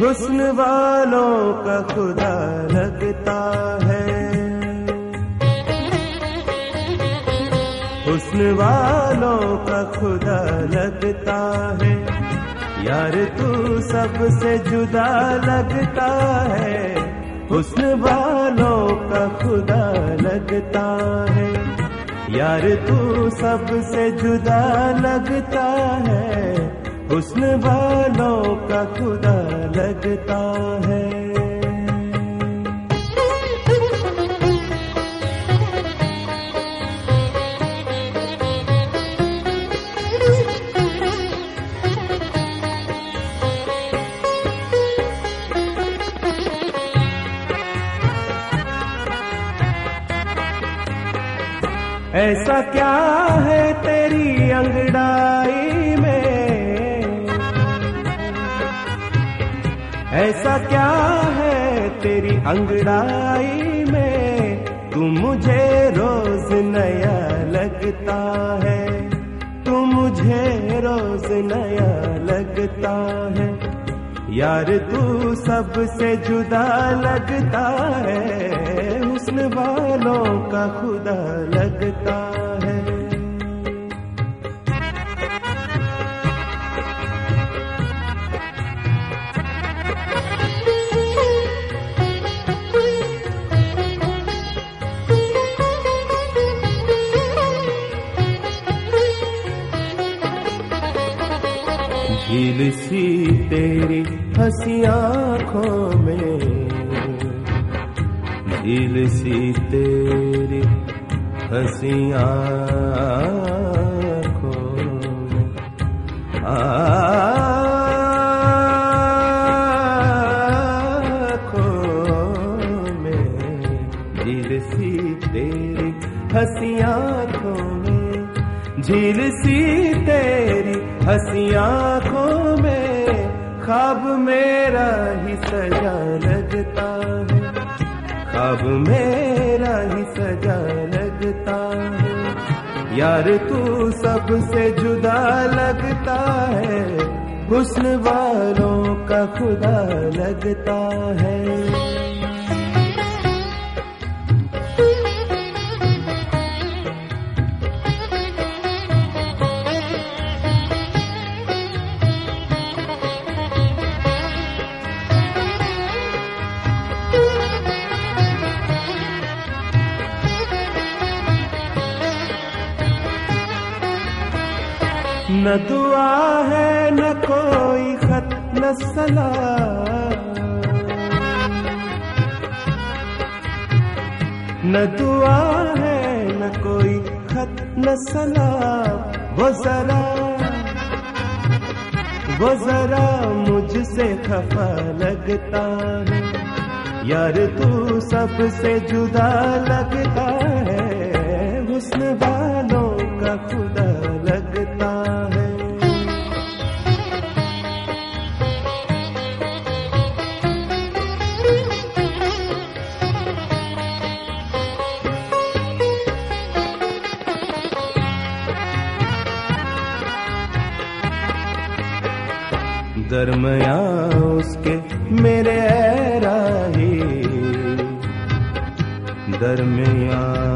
हुस्न वालों का खुदा लगता है। हुस्न वालों का खुदा लगता है। यार तू सबसे जुदा लगता है। हुस्न वालों का खुदा लगता है। यार तू सबसे जुदा लगता है। हुस्न वालों का खुदा लगता है। ऐसा क्या है तेरी अंगड़ाई? ऐसा क्या है तेरी अंगड़ाई में? तू मुझे रोज नया लगता है। तू मुझे रोज नया लगता है। यार तू सबसे जुदा लगता है। हुस्न वालों का खुदा लगता है। सी तेरी हँसी आँखों में। झील सी तेरी हँसी आँखों में। तेरी हँसी आँखों में। झील सी तेरी हँसी आँखों खाब मेरा ही सजा लगता है। खब मेरा ही सजा लगता है। यार तू सबसे जुदा लगता है। हुस्न वालों का खुदा लगता है। न दुआ है, न कोई खत, न सला न दुआ है, न कोई खत, न सला वो जरा वो जरा मुझसे खफा लगता है। यार तू सबसे जुदा लगता है। हुस्न वालों का खुदा दरमया उसके मेरे राही। दरमिया।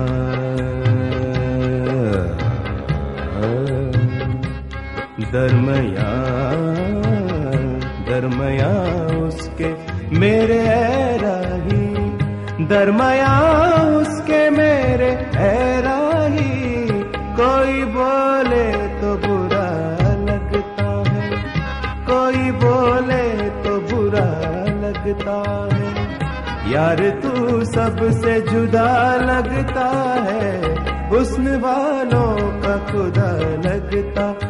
दरमया। दरमया उसके मेरे राही। दरमया उसके मेरे राही लगता है। यार तू सबसे जुदा लगता है। हुस्न वालों का खुदा लगता